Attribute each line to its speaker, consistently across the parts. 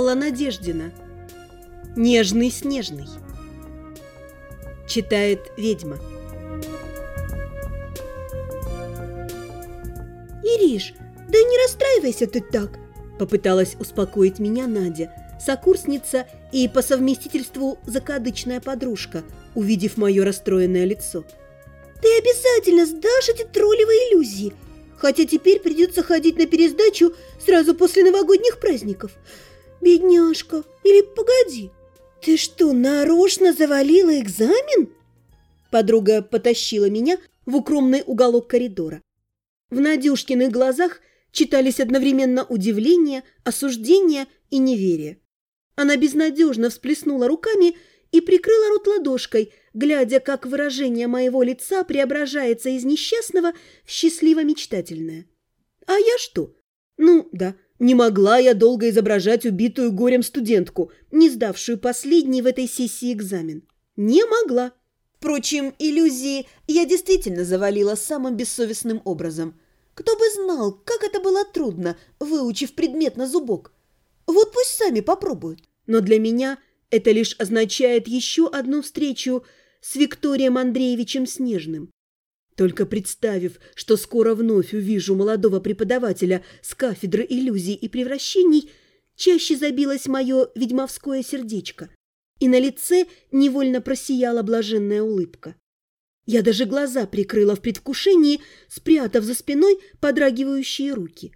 Speaker 1: Алла Надеждина. Нежный снежный. Читает ведьма.
Speaker 2: Ириш, да не расстраивайся ты так, попыталась успокоить меня Надя, сокурсница и по совместительству закадычная подружка, увидев мое расстроенное лицо. Ты обязательно сдашь эти троллевые иллюзии, хотя теперь придется ходить на пересдачу сразу после новогодних праздников. Бедняжка, или погоди, ты что, нарочно завалила экзамен? Подруга потащила меня в укромный уголок коридора. В Надюшкиных глазах читались одновременно удивление, осуждение и неверие. Она безнадежно всплеснула руками и прикрыла рот ладошкой, глядя, как выражение моего лица преображается из несчастного в счастливо-мечтательное. А я что? Ну, да, не могла я долго изображать убитую горем студентку, не сдавшую последний в этой сессии экзамен. Не могла. Впрочем, иллюзии я действительно завалила самым бессовестным образом. Кто бы знал, как это было трудно, выучив предмет на зубок. Вот пусть сами попробуют. Но для меня это лишь означает еще одну встречу с Викторием Андреевичем Снежным. Только представив, что скоро вновь увижу молодого преподавателя с кафедры иллюзий и превращений, чаще забилось мое ведьмовское сердечко, и на лице невольно просияла блаженная улыбка. Я даже глаза прикрыла в предвкушении, спрятав за спиной подрагивающие руки.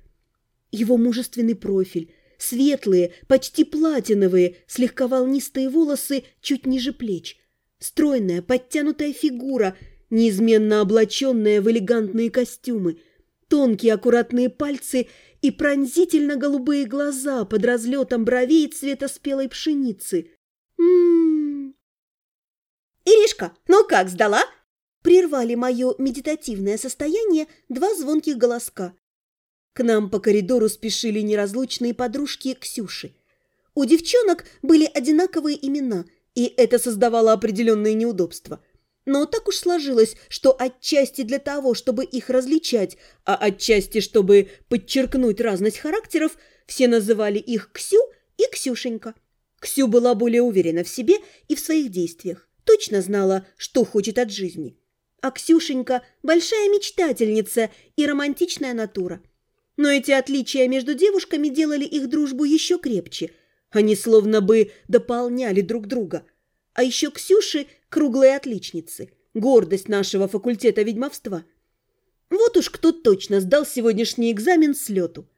Speaker 2: Его мужественный профиль, светлые, почти платиновые, слегка волнистые волосы чуть ниже плеч, стройная, подтянутая фигура – неизменно облаченная в элегантные костюмы, тонкие аккуратные пальцы и пронзительно-голубые глаза под разлетом бровей цвета спелой пшеницы. М-м-м. «Иришка, ну как, сдала?» Прервали мое медитативное состояние два звонких голоска. К нам по коридору спешили неразлучные подружки Ксюши. У девчонок были одинаковые имена, и это создавало определенные неудобства – но так уж сложилось, что отчасти для того, чтобы их различать, а отчасти, чтобы подчеркнуть разность характеров, все называли их Ксю и Ксюшенька. Ксю была более уверена в себе и в своих действиях, точно знала, что хочет от жизни. А Ксюшенька – большая мечтательница и романтичная натура. Но эти отличия между девушками делали их дружбу еще крепче. Они словно бы дополняли друг друга – а еще Ксюши – круглые отличницы, гордость нашего факультета ведьмовства. Вот уж кто точно сдал сегодняшний экзамен с лету.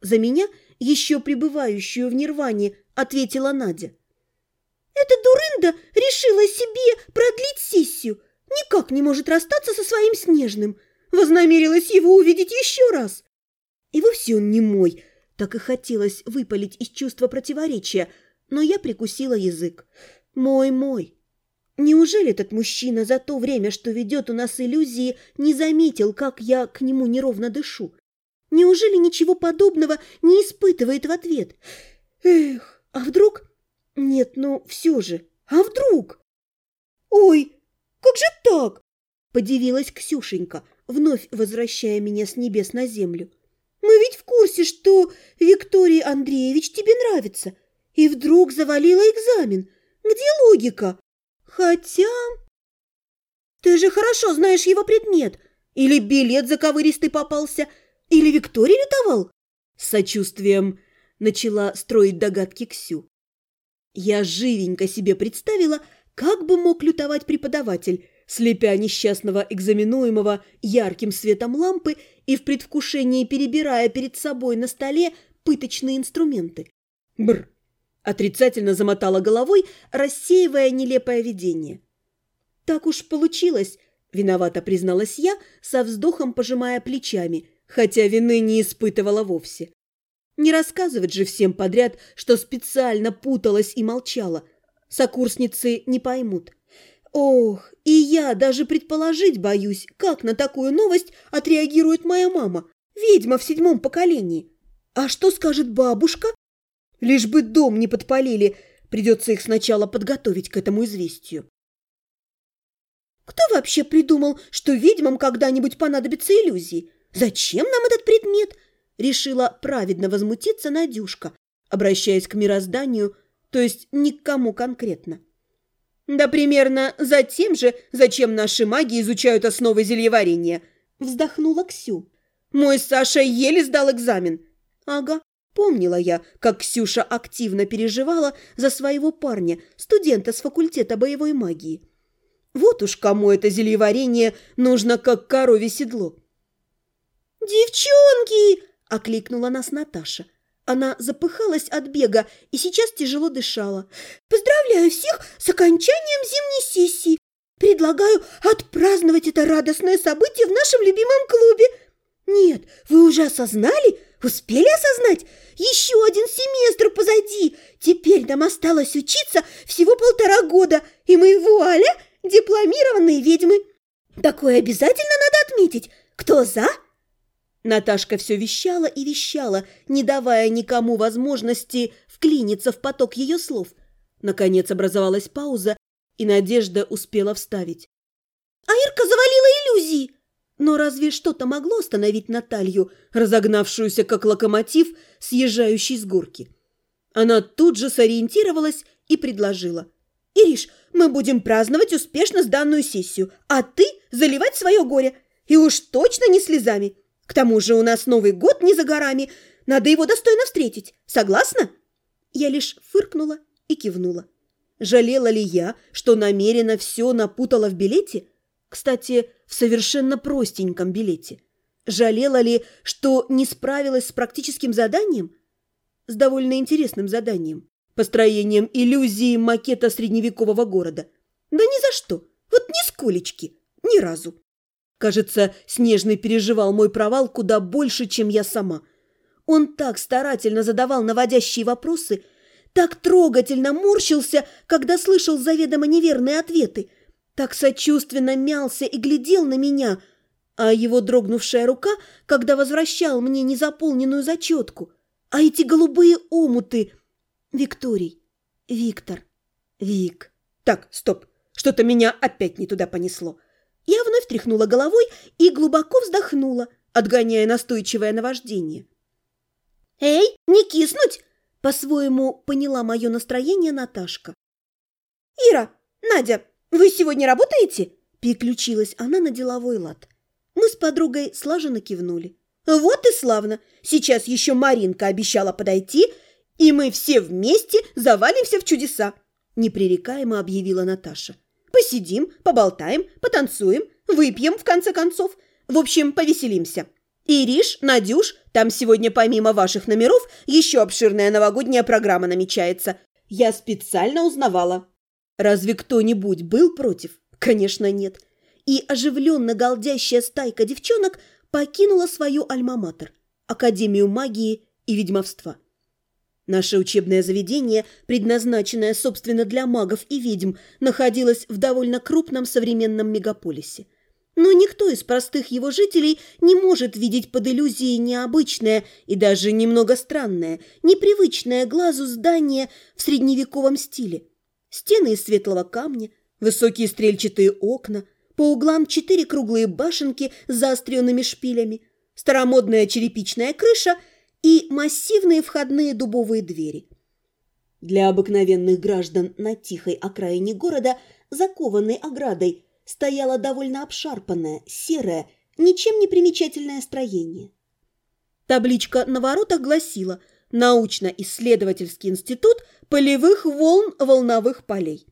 Speaker 2: За меня, еще пребывающую в нирване, ответила Надя. «Эта дурында решила себе продлить сессию. Никак не может расстаться со своим Снежным. Вознамерилась его увидеть еще раз. И вовсе он не мой. Так и хотелось выпалить из чувства противоречия, но я прикусила язык. Мой-мой. Неужели этот мужчина за то время, что ведет у нас иллюзии, не заметил, как я к нему неровно дышу? Неужели ничего подобного не испытывает в ответ? Эх, а вдруг... Нет, ну все же, а вдруг? Ой, как же так? Подивилась Ксюшенька, вновь возвращая меня с небес на землю. Мы ведь в курсе, что Викторий Андреевич тебе нравится. И вдруг завалила экзамен. Где логика? Хотя... Ты же хорошо знаешь его предмет. Или билет заковыристый попался, или Виктория лютовал. С сочувствием начала строить догадки Ксю. Я живенько себе представила, как бы мог лютовать преподаватель, слепя несчастного экзаменуемого ярким светом лампы и в предвкушении перебирая перед собой на столе пыточные инструменты. Бр! Отрицательно замотала головой, рассеивая нелепое видение. «Так уж получилось», – виновато призналась я, со вздохом пожимая плечами, хотя вины не испытывала вовсе. Не рассказывать же всем подряд, что специально путалась и молчала. Сокурсницы не поймут. Ох, и я даже предположить боюсь, как на такую новость отреагирует моя мама, ведьма в седьмом поколении. А что скажет бабушка? Лишь бы дом не подпалили, придется их сначала подготовить к этому известию. Кто вообще придумал, что ведьмам когда-нибудь понадобятся иллюзии? Зачем нам этот предмет? Решила праведно возмутиться Надюшка, обращаясь к мирозданию, то есть ни к кому конкретно. «Да примерно за тем же, зачем наши маги изучают основы зельеварения», – вздохнула Ксю. «Мой Саша еле сдал экзамен». «Ага, помнила я, как Ксюша активно переживала за своего парня, студента с факультета боевой магии. Вот уж кому это зельеварение нужно, как корове седло». «Девчонки!» – окликнула нас Наташа – она запыхалась от бега и сейчас тяжело дышала. «Поздравляю всех с окончанием зимней сессии! Предлагаю отпраздновать это радостное событие в нашем любимом клубе! Нет, вы уже осознали? Успели осознать? Еще один семестр позади! Теперь нам осталось учиться всего полтора года, и мы, вуаля, дипломированные ведьмы! Такое обязательно надо отметить! Кто за?» Наташка все вещала и вещала, не давая никому возможности вклиниться в поток ее слов. Наконец образовалась пауза, и Надежда успела вставить. «А Ирка завалила иллюзии!» Но разве что-то могло остановить Наталью, разогнавшуюся как локомотив, съезжающий с горки? Она тут же сориентировалась и предложила. «Ириш, мы будем праздновать успешно сданную сессию, а ты заливать свое горе, и уж точно не слезами!» К тому же у нас Новый год не за горами. Надо его достойно встретить. Согласна?» Я лишь фыркнула и кивнула. Жалела ли я, что намеренно все напутала в билете? Кстати, в совершенно простеньком билете. Жалела ли, что не справилась с практическим заданием? С довольно интересным заданием. Построением иллюзии макета средневекового города. Да ни за что. Вот ни сколечки. Ни разу. Кажется, Снежный переживал мой провал куда больше, чем я сама. Он так старательно задавал наводящие вопросы, так трогательно морщился, когда слышал заведомо неверные ответы, так сочувственно мялся и глядел на меня, а его дрогнувшая рука, когда возвращал мне незаполненную зачетку, а эти голубые омуты... Викторий, Виктор, Вик... Так, стоп, что-то меня опять не туда понесло. Я вновь тряхнула головой и глубоко вздохнула, отгоняя настойчивое наваждение. «Эй, не киснуть!» – по-своему поняла мое настроение Наташка. «Ира, Надя, вы сегодня работаете?» – переключилась она на деловой лад. Мы с подругой слаженно кивнули. «Вот и славно! Сейчас еще Маринка обещала подойти, и мы все вместе завалимся в чудеса!» – непререкаемо объявила Наташа. Посидим, поболтаем, потанцуем, выпьем, в конце концов. В общем, повеселимся. Ириш, Надюш, там сегодня помимо ваших номеров еще обширная новогодняя программа намечается. Я специально узнавала. Разве кто-нибудь был против? Конечно, нет. И оживленно галдящая стайка девчонок покинула свою альма-матер – Академию магии и ведьмовства. Наше учебное заведение, предназначенное, собственно, для магов и ведьм, находилось в довольно крупном современном мегаполисе. Но никто из простых его жителей не может видеть под иллюзией необычное и даже немного странное, непривычное глазу здание в средневековом стиле. Стены из светлого камня, высокие стрельчатые окна, по углам четыре круглые башенки с заостренными шпилями, старомодная черепичная крыша – и массивные входные дубовые двери. Для обыкновенных граждан на тихой окраине города, закованной оградой, стояло довольно обшарпанное, серое, ничем не примечательное строение. Табличка на воротах гласила «Научно-исследовательский институт полевых волн волновых полей».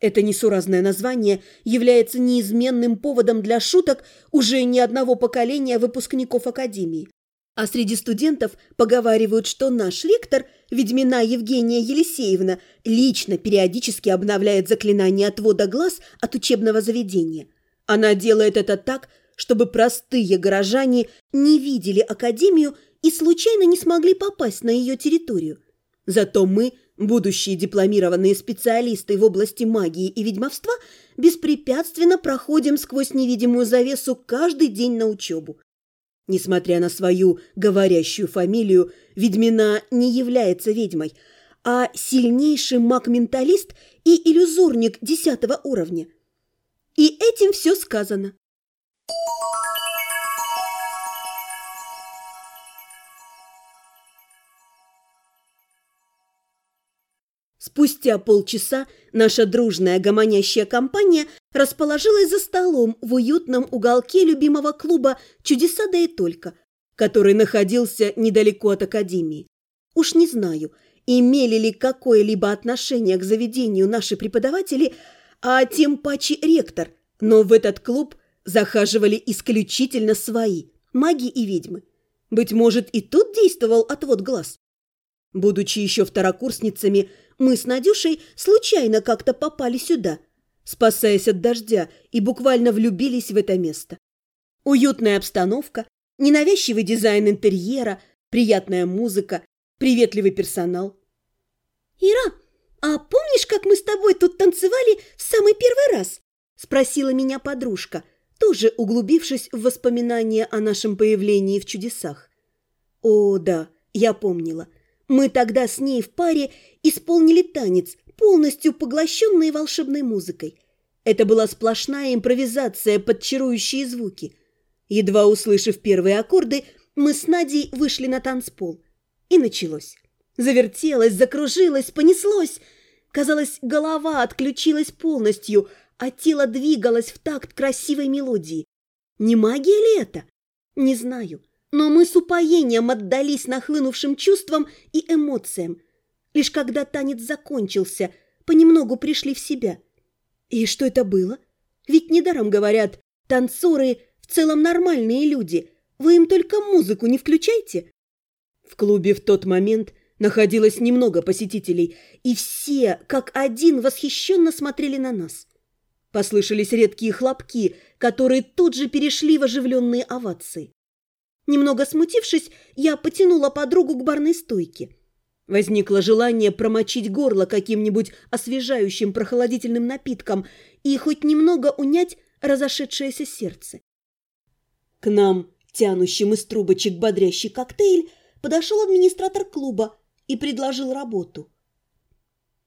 Speaker 2: Это несуразное название является неизменным поводом для шуток уже не одного поколения выпускников Академии. А среди студентов поговаривают, что наш ректор, ведьмина Евгения Елисеевна, лично периодически обновляет заклинание отвода глаз от учебного заведения. Она делает это так, чтобы простые горожане не видели академию и случайно не смогли попасть на ее территорию. Зато мы, будущие дипломированные специалисты в области магии и ведьмовства, беспрепятственно проходим сквозь невидимую завесу каждый день на учебу. Несмотря на свою говорящую фамилию, ведьмина не является ведьмой, а сильнейший маг-менталист и иллюзорник десятого уровня. И этим все сказано. Спустя полчаса наша дружная гомонящая компания расположилась за столом в уютном уголке любимого клуба «Чудеса да и только», который находился недалеко от академии. Уж не знаю, имели ли какое-либо отношение к заведению наши преподаватели, а тем паче ректор, но в этот клуб захаживали исключительно свои, маги и ведьмы. Быть может, и тут действовал отвод глаз. Будучи еще второкурсницами, мы с Надюшей случайно как-то попали сюда, спасаясь от дождя, и буквально влюбились в это место. Уютная обстановка, ненавязчивый дизайн интерьера, приятная музыка, приветливый персонал. «Ира, а помнишь, как мы с тобой тут танцевали в самый первый раз?» – спросила меня подружка, тоже углубившись в воспоминания о нашем появлении в чудесах. «О, да, я помнила. Мы тогда с ней в паре исполнили танец, полностью поглощенный волшебной музыкой. Это была сплошная импровизация под чарующие звуки. Едва услышав первые аккорды, мы с Надей вышли на танцпол. И началось. Завертелось, закружилось, понеслось. Казалось, голова отключилась полностью, а тело двигалось в такт красивой мелодии. Не магия ли это? Не знаю но мы с упоением отдались нахлынувшим чувствам и эмоциям. Лишь когда танец закончился, понемногу пришли в себя. И что это было? Ведь недаром говорят, танцоры в целом нормальные люди, вы им только музыку не включайте. В клубе в тот момент находилось немного посетителей, и все, как один, восхищенно смотрели на нас. Послышались редкие хлопки, которые тут же перешли в оживленные овации. Немного смутившись, я потянула подругу к барной стойке. Возникло желание промочить горло каким-нибудь освежающим прохладительным напитком и хоть немного унять разошедшееся сердце. К нам, тянущим из трубочек бодрящий коктейль, подошел администратор клуба и предложил работу.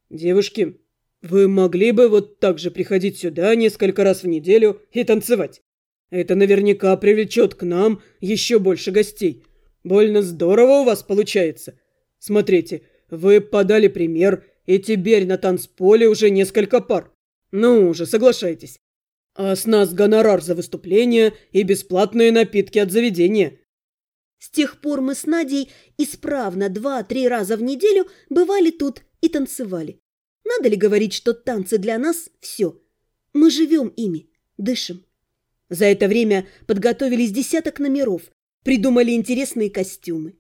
Speaker 3: «Девушки, вы могли бы вот так же приходить сюда несколько раз в неделю и танцевать?» Это наверняка привлечет к нам еще больше гостей. Больно здорово у вас получается. Смотрите, вы подали пример, и теперь на танцполе уже несколько пар. Ну уже соглашайтесь. А с нас гонорар за выступление и бесплатные напитки от заведения.
Speaker 2: С тех пор мы с Надей исправно два-три раза в неделю бывали тут и танцевали. Надо ли говорить, что танцы для нас – все? Мы живем ими, дышим. За это время подготовились десяток номеров, придумали интересные костюмы.